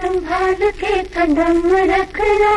संभाल के कदम रखना।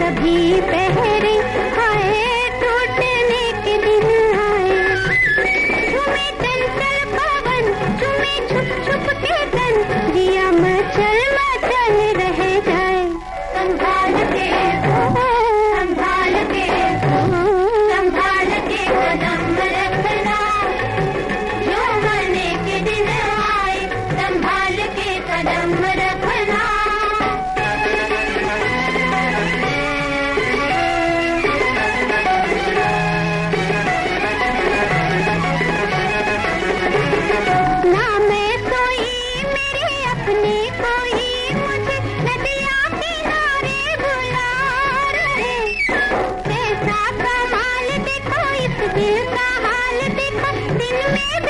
लाज के man!